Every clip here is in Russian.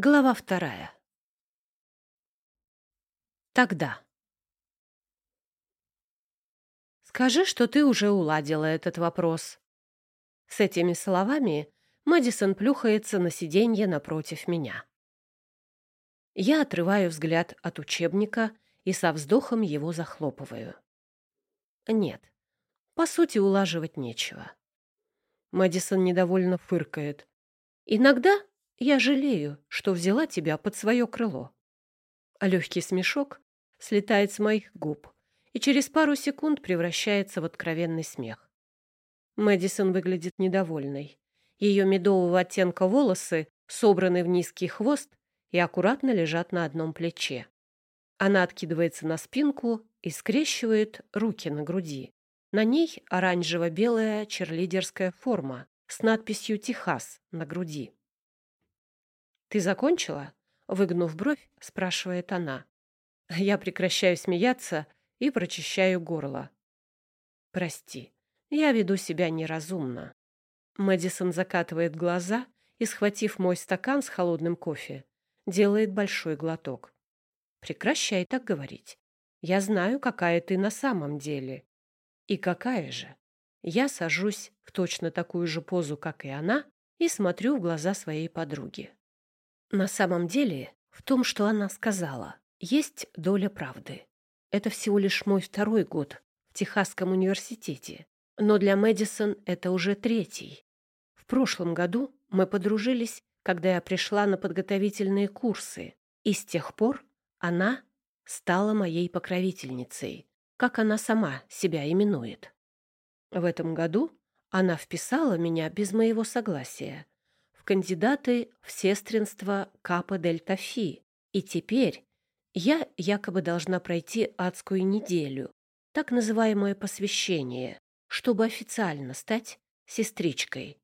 Глава вторая. Тогда. Скажи, что ты уже уладила этот вопрос. С этими словами Мэдисон плюхается на сиденье напротив меня. Я отрываю взгляд от учебника и со вздохом его захлопываю. Нет, по сути, улаживать нечего. Мэдисон недовольно фыркает. Иногда я жалею, что взяла тебя под свое крыло. А легкий смешок слетает с моих губ и через пару секунд превращается в откровенный смех. Мэдисон выглядит недовольной. Ее медового оттенка волосы собраны в низкий хвост и аккуратно лежат на одном плече. Она откидывается на спинку и скрещивает руки на груди. На ней оранжево-белая черлидерская форма с надписью «Техас» на груди. «Ты закончила?» — выгнув бровь, спрашивает она. Я прекращаю смеяться и прочищаю горло. «Прости, я веду себя неразумно». Мэдисон закатывает глаза и, схватив мой стакан с холодным кофе, делает большой глоток. «Прекращай так говорить. Я знаю, какая ты на самом деле». «И какая же?» Я сажусь в точно такую же позу, как и она, и смотрю в глаза своей подруги. На самом деле, в том, что она сказала, есть доля правды. Это всего лишь мой второй год в Техасском университете, но для Мэдисон это уже третий. В прошлом году мы подружились, когда я пришла на подготовительные курсы, и с тех пор она стала моей покровительницей, как она сама себя именует. В этом году она вписала меня без моего согласия, кандидаты в сестринство Капа Дельта Фи. И теперь я якобы должна пройти адскую неделю, так называемое посвящение, чтобы официально стать сестричкой.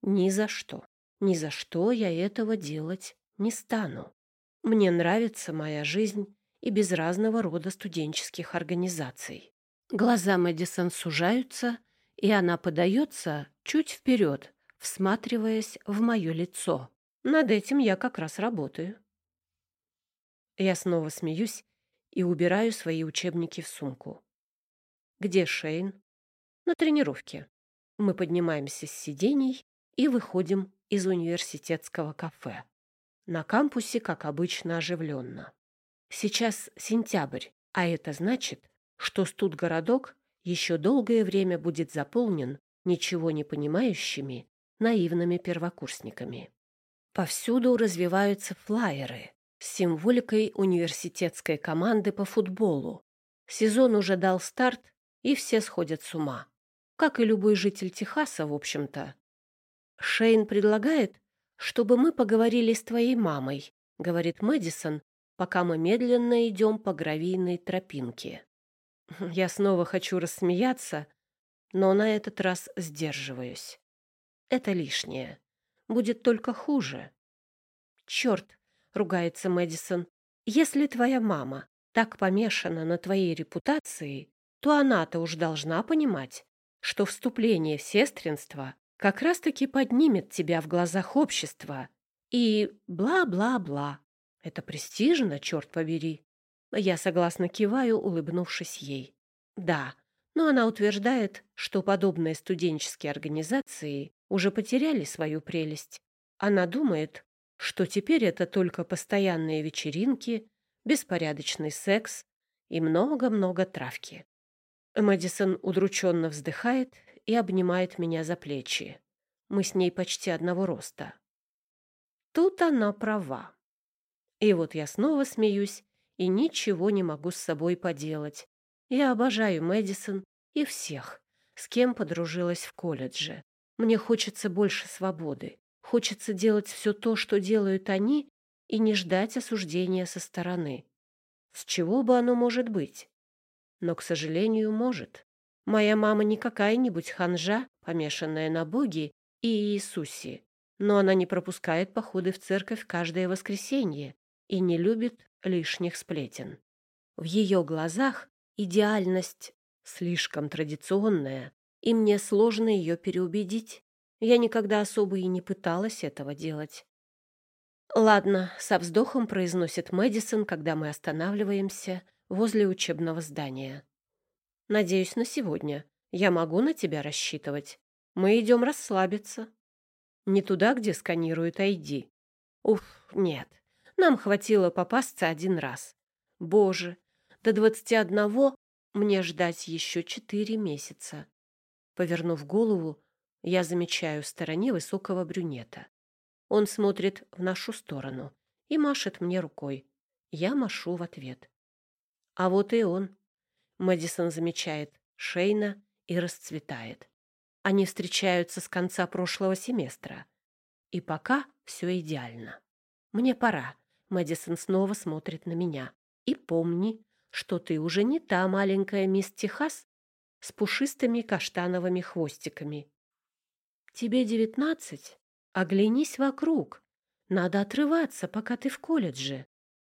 Ни за что, ни за что я этого делать не стану. Мне нравится моя жизнь и без разного рода студенческих организаций. Глаза Мэдисон сужаются, и она подается чуть вперед, всматриваясь в мое лицо. Над этим я как раз работаю. Я снова смеюсь и убираю свои учебники в сумку. Где Шейн? На тренировке. Мы поднимаемся с сидений и выходим из университетского кафе. На кампусе, как обычно, оживленно. Сейчас сентябрь, а это значит, что студгородок еще долгое время будет заполнен ничего не понимающими наивными первокурсниками. Повсюду развиваются флайеры с символикой университетской команды по футболу. Сезон уже дал старт, и все сходят с ума. Как и любой житель Техаса, в общем-то. Шейн предлагает, чтобы мы поговорили с твоей мамой, говорит Мэдисон, пока мы медленно идем по гравийной тропинке. Я снова хочу рассмеяться, но на этот раз сдерживаюсь. Это лишнее. Будет только хуже. Черт, ругается Мэдисон. Если твоя мама так помешана на твоей репутации, то она-то уж должна понимать, что вступление в сестринство как раз-таки поднимет тебя в глазах общества. И бла-бла-бла. Это престижно, черт побери. Я согласно киваю, улыбнувшись ей. Да, но она утверждает, что подобные студенческие организации уже потеряли свою прелесть. Она думает, что теперь это только постоянные вечеринки, беспорядочный секс и много-много травки. Мэдисон удрученно вздыхает и обнимает меня за плечи. Мы с ней почти одного роста. Тут она права. И вот я снова смеюсь и ничего не могу с собой поделать. Я обожаю Мэдисон и всех, с кем подружилась в колледже. Мне хочется больше свободы. Хочется делать все то, что делают они, и не ждать осуждения со стороны. С чего бы оно может быть? Но, к сожалению, может. Моя мама не какая-нибудь ханжа, помешанная на Боге и Иисусе, но она не пропускает походы в церковь каждое воскресенье и не любит лишних сплетен. В ее глазах идеальность слишком традиционная, и мне сложно ее переубедить. Я никогда особо и не пыталась этого делать. Ладно, со вздохом произносит Мэдисон, когда мы останавливаемся возле учебного здания. Надеюсь, на сегодня. Я могу на тебя рассчитывать. Мы идем расслабиться. Не туда, где сканируют ID. Уф, нет. Нам хватило попасться один раз. Боже, до двадцати одного мне ждать еще четыре месяца. Повернув голову, я замечаю в стороне высокого брюнета. Он смотрит в нашу сторону и машет мне рукой. Я машу в ответ. А вот и он. Мэдисон замечает Шейна и расцветает. Они встречаются с конца прошлого семестра. И пока все идеально. Мне пора. Мэдисон снова смотрит на меня. И помни, что ты уже не та маленькая мисс Техас с пушистыми каштановыми хвостиками. Тебе девятнадцать? Оглянись вокруг. Надо отрываться, пока ты в колледже.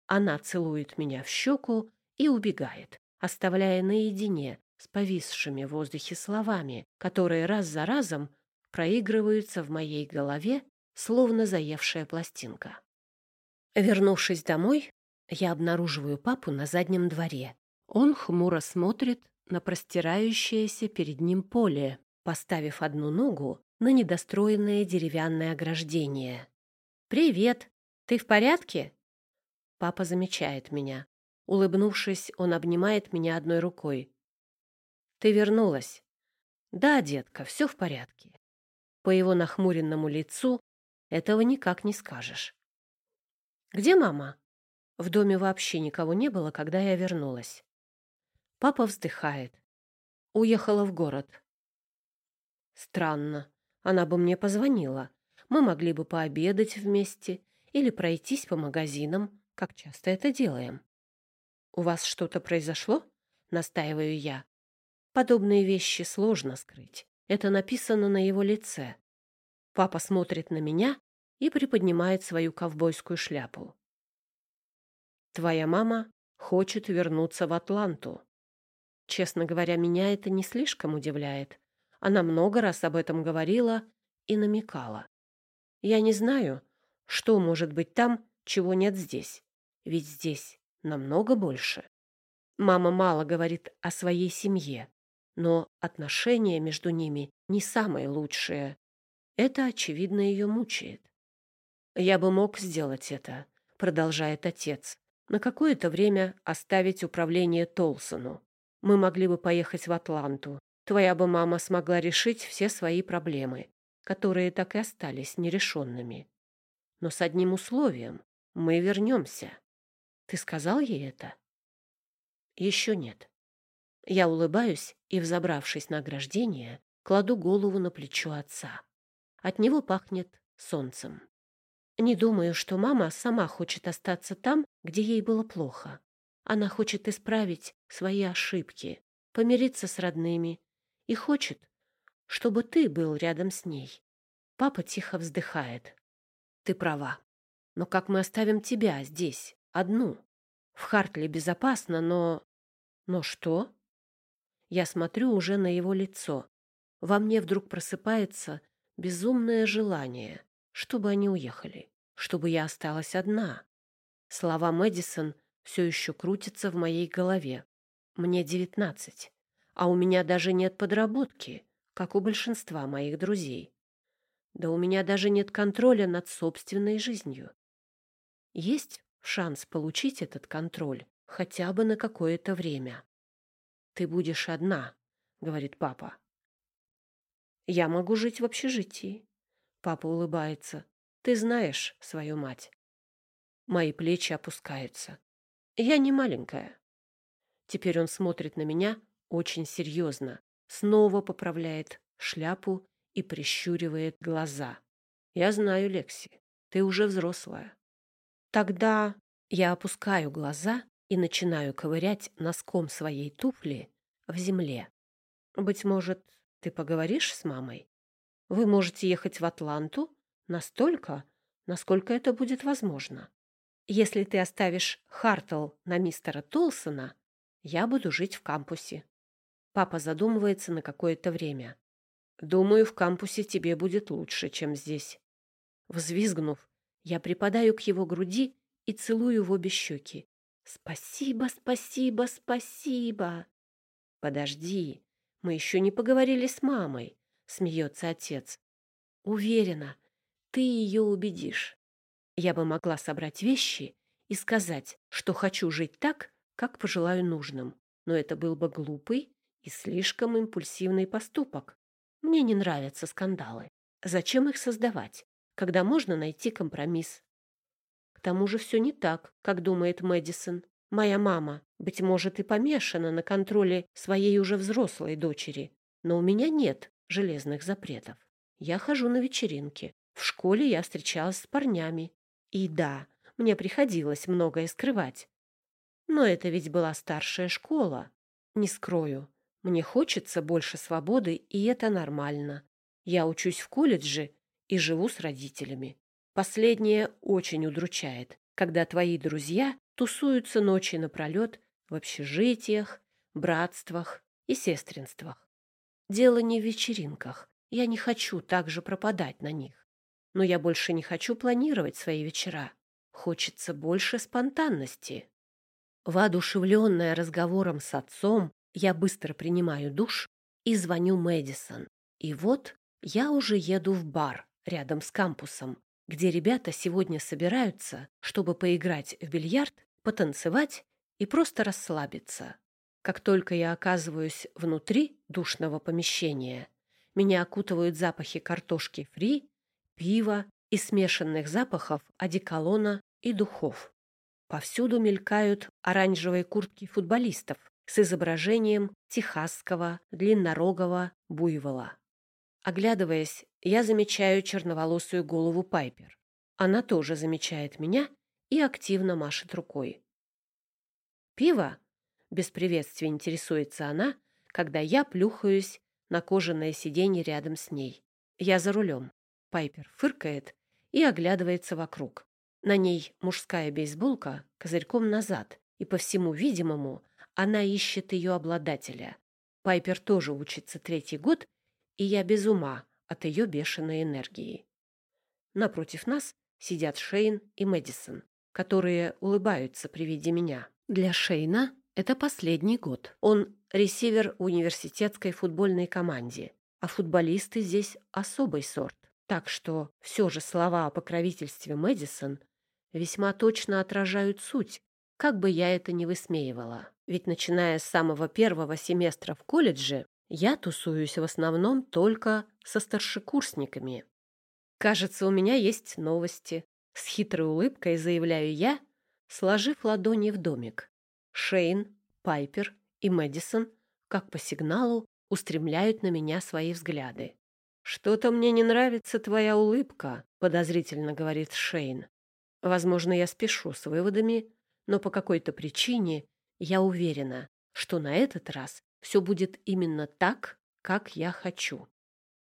Она целует меня в щеку и убегает, оставляя наедине с повисшими в воздухе словами, которые раз за разом проигрываются в моей голове, словно заевшая пластинка. Вернувшись домой, я обнаруживаю папу на заднем дворе. Он хмуро смотрит на простирающееся перед ним поле, поставив одну ногу на недостроенное деревянное ограждение. «Привет! Ты в порядке?» Папа замечает меня. Улыбнувшись, он обнимает меня одной рукой. «Ты вернулась?» «Да, детка, все в порядке». По его нахмуренному лицу этого никак не скажешь. «Где мама?» В доме вообще никого не было, когда я вернулась. Папа вздыхает. Уехала в город. Странно. Она бы мне позвонила. Мы могли бы пообедать вместе или пройтись по магазинам, как часто это делаем. «У вас что-то произошло?» — настаиваю я. Подобные вещи сложно скрыть. Это написано на его лице. Папа смотрит на меня и приподнимает свою ковбойскую шляпу. «Твоя мама хочет вернуться в Атланту». Честно говоря, меня это не слишком удивляет. Она много раз об этом говорила и намекала. Я не знаю, что может быть там, чего нет здесь. Ведь здесь намного больше. Мама мало говорит о своей семье, но отношения между ними не самые лучшие. Это, очевидно, ее мучает. «Я бы мог сделать это», — продолжает отец, «на какое-то время оставить управление Толсону. Мы могли бы поехать в Атланту, Твоя бы мама смогла решить все свои проблемы, которые так и остались нерешенными. Но с одним условием — мы вернемся. Ты сказал ей это? Еще нет. Я улыбаюсь и, взобравшись на ограждение, кладу голову на плечо отца. От него пахнет солнцем. Не думаю, что мама сама хочет остаться там, где ей было плохо. Она хочет исправить свои ошибки, помириться с родными и хочет, чтобы ты был рядом с ней. Папа тихо вздыхает. Ты права. Но как мы оставим тебя здесь, одну? В Хартле безопасно, но... Но что? Я смотрю уже на его лицо. Во мне вдруг просыпается безумное желание, чтобы они уехали, чтобы я осталась одна. Слова Мэдисон все еще крутятся в моей голове. Мне девятнадцать а у меня даже нет подработки, как у большинства моих друзей. Да у меня даже нет контроля над собственной жизнью. Есть шанс получить этот контроль хотя бы на какое-то время. «Ты будешь одна», — говорит папа. «Я могу жить в общежитии». Папа улыбается. «Ты знаешь свою мать». Мои плечи опускаются. Я не маленькая. Теперь он смотрит на меня очень серьезно, снова поправляет шляпу и прищуривает глаза. «Я знаю, Лекси, ты уже взрослая». Тогда я опускаю глаза и начинаю ковырять носком своей туфли в земле. «Быть может, ты поговоришь с мамой? Вы можете ехать в Атланту настолько, насколько это будет возможно. Если ты оставишь Хартл на мистера Толсона, я буду жить в кампусе. Папа задумывается на какое-то время. «Думаю, в кампусе тебе будет лучше, чем здесь». Взвизгнув, Я припадаю к его груди и целую в обе щеки. «Спасибо, спасибо, спасибо!» «Подожди, мы еще не поговорили с мамой», — смеется отец. «Уверена, ты ее убедишь. Я бы могла собрать вещи и сказать, что хочу жить так, как пожелаю нужным, но это был бы глупый и слишком импульсивный поступок. Мне не нравятся скандалы. Зачем их создавать, когда можно найти компромисс? К тому же все не так, как думает Мэдисон. Моя мама, быть может, и помешана на контроле своей уже взрослой дочери, но у меня нет железных запретов. Я хожу на вечеринки. В школе я встречалась с парнями. И да, мне приходилось многое скрывать. Но это ведь была старшая школа. Не скрою, мне хочется больше свободы, и это нормально. Я учусь в колледже и живу с родителями. Последнее очень удручает, когда твои друзья тусуются ночи напролет в общежитиях, братствах и сестринствах. Дело не в вечеринках. Я не хочу также пропадать на них. Но я больше не хочу планировать свои вечера. Хочется больше спонтанности. Воодушевленная разговором с отцом, я быстро принимаю душ и звоню Мэдисон. И вот я уже еду в бар рядом с кампусом, где ребята сегодня собираются, чтобы поиграть в бильярд, потанцевать и просто расслабиться. Как только я оказываюсь внутри душного помещения, меня окутывают запахи картошки фри, пива и смешанных запахов одеколона и духов. Повсюду мелькают оранжевые куртки футболистов с изображением техасского длиннорогого буйвола. Оглядываясь, я замечаю черноволосую голову Пайпер. Она тоже замечает меня и активно машет рукой. «Пиво?» — без приветствия интересуется она, когда я плюхаюсь на кожаное сиденье рядом с ней. Я за рулем. Пайпер фыркает и оглядывается вокруг. На ней мужская бейсболка козырьком назад, и, по всему видимому, она ищет ее обладателя. Пайпер тоже учится третий год и я без ума от ее бешеной энергии. Напротив нас сидят Шейн и Мэдисон, которые улыбаются при виде меня. Для Шейна это последний год. Он ресивер в университетской футбольной команде, а футболисты здесь особый сорт. Так что все же слова о покровительстве Мэдисон весьма точно отражают суть, как бы я это ни высмеивала. Ведь начиная с самого первого семестра в колледже я тусуюсь в основном только со старшекурсниками. Кажется, у меня есть новости. С хитрой улыбкой заявляю я, сложив ладони в домик. Шейн, Пайпер и Мэдисон, как по сигналу, устремляют на меня свои взгляды. «Что-то мне не нравится твоя улыбка», — подозрительно говорит Шейн. Возможно, я спешу с выводами, но по какой-то причине я уверена, что на этот раз все будет именно так, как я хочу.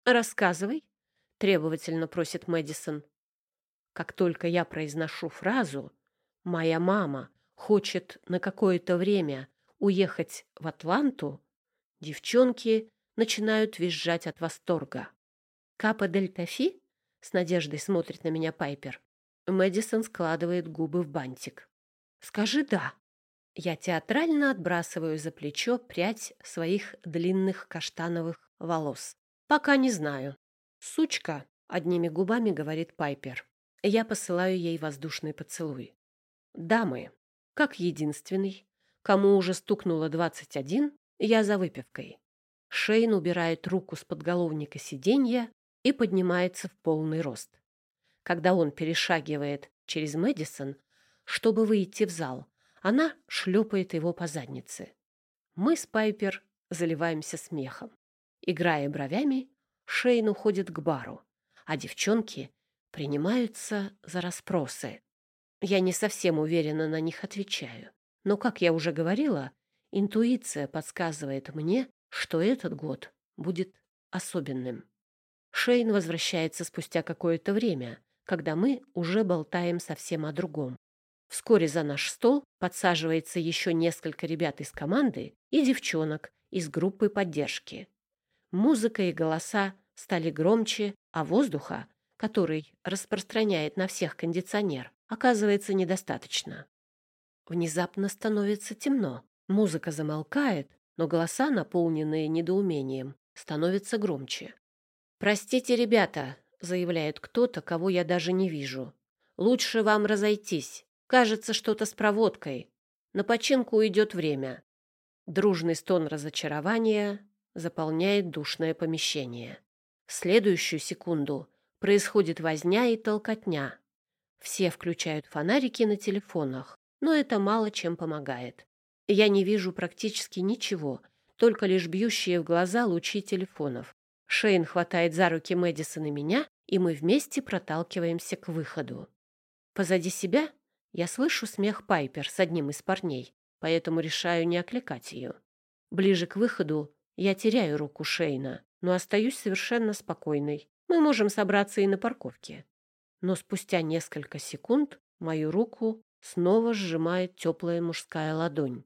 «Рассказывай», — требовательно просит Мэдисон. Как только я произношу фразу «Моя мама хочет на какое-то время уехать в Атланту», девчонки начинают визжать от восторга. «Капа Дельта Фи?» — с надеждой смотрит на меня Пайпер. Мэдисон складывает губы в бантик. «Скажи «да». Я театрально отбрасываю за плечо прядь своих длинных каштановых волос. «Пока не знаю». «Сучка», — одними губами говорит Пайпер. Я посылаю ей воздушный поцелуй. «Дамы, как единственный, кому уже стукнуло двадцать один, я за выпивкой». Шейн убирает руку с подголовника сиденья и поднимается в полный рост. Когда он перешагивает через Мэдисон, чтобы выйти в зал, она шлепает его по заднице. Мы с Пайпер заливаемся смехом. Играя бровями, Шейн уходит к бару, а девчонки принимаются за расспросы. Я не совсем уверенно на них отвечаю. Но, как я уже говорила, интуиция подсказывает мне, что этот год будет особенным. Шейн возвращается спустя какое-то время, когда мы уже болтаем совсем о другом. Вскоре за наш стол подсаживается еще несколько ребят из команды и девчонок из группы поддержки. Музыка и голоса стали громче, а воздуха который распространяет на всех кондиционер, оказывается недостаточно. Внезапно становится темно. Музыка замолкает, но голоса, наполненные недоумением, становятся громче. «Простите, ребята», — заявляет кто-то, кого я даже не вижу. «Лучше вам разойтись. Кажется, что-то с проводкой. На починку уйдет время». Дружный стон разочарования заполняет душное помещение. В следующую секунду происходит возня и толкотня. Все включают фонарики на телефонах, но это мало чем помогает. Я не вижу практически ничего, только лишь бьющие в глаза лучи телефонов. Шейн хватает за руки Мэдисон и меня, и мы вместе проталкиваемся к выходу. Позади себя я слышу смех Пайпер с одним из парней, поэтому решаю не окликать ее. Ближе к выходу я теряю руку Шейна, но остаюсь совершенно спокойной. Мы можем собраться и на парковке. Но спустя несколько секунд мою руку снова сжимает теплая мужская ладонь.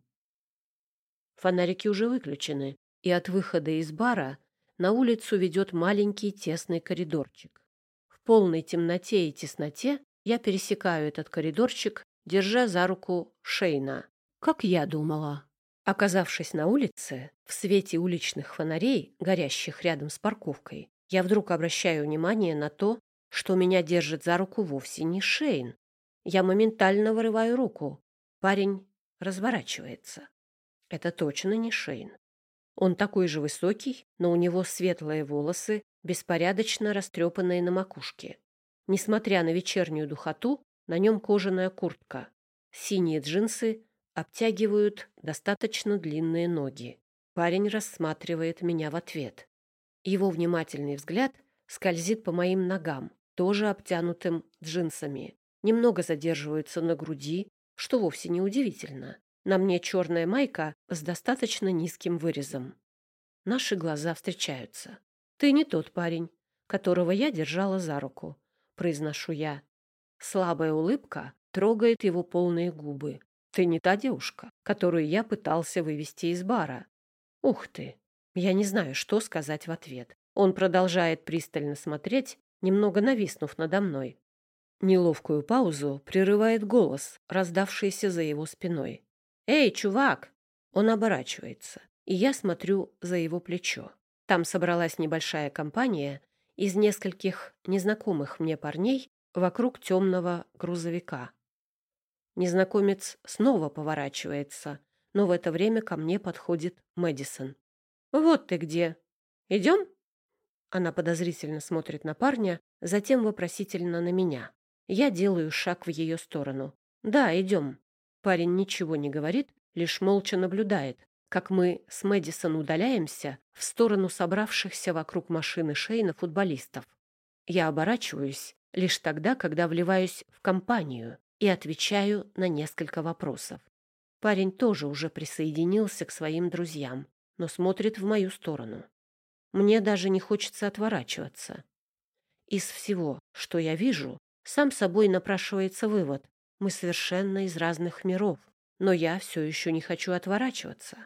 Фонарики уже выключены, и от выхода из бара на улицу ведет маленький тесный коридорчик. В полной темноте и тесноте я пересекаю этот коридорчик, держа за руку Шейна. Как я думала. Оказавшись на улице, в свете уличных фонарей, горящих рядом с парковкой, я вдруг обращаю внимание на то, что меня держит за руку вовсе не Шейн. Я моментально вырываю руку. Парень разворачивается. Это точно не Шейн. Он такой же высокий, но у него светлые волосы, беспорядочно растрепанные на макушке. Несмотря на вечернюю духоту, на нем кожаная куртка. Синие джинсы обтягивают достаточно длинные ноги. Парень рассматривает меня в ответ. Его внимательный взгляд скользит по моим ногам, тоже обтянутым джинсами. Немного задерживается на груди, что вовсе не удивительно. На мне черная майка с достаточно низким вырезом. Наши глаза встречаются. «Ты не тот парень, которого я держала за руку», — произношу я. Слабая улыбка трогает его полные губы. «Ты не та девушка, которую я пытался вывести из бара». «Ух ты!» Я не знаю, что сказать в ответ. Он продолжает пристально смотреть, немного нависнув надо мной. Неловкую паузу прерывает голос, раздавшийся за его спиной. «Эй, чувак!» Он оборачивается, и я смотрю за его плечо. Там собралась небольшая компания из нескольких незнакомых мне парней вокруг темного грузовика. Незнакомец снова поворачивается, но в это время ко мне подходит Мэдисон. «Вот ты где! Идем?» Она подозрительно смотрит на парня, затем вопросительно на меня. Я делаю шаг в ее сторону. «Да, идем». Парень ничего не говорит, лишь молча наблюдает, как мы с Мэдисон удаляемся в сторону собравшихся вокруг машины Шейна футболистов. Я оборачиваюсь лишь тогда, когда вливаюсь в компанию и отвечаю на несколько вопросов. Парень тоже уже присоединился к своим друзьям, но смотрит в мою сторону. Мне даже не хочется отворачиваться. Из всего, что я вижу, сам собой напрашивается вывод. Мы совершенно из разных миров, но я все еще не хочу отворачиваться.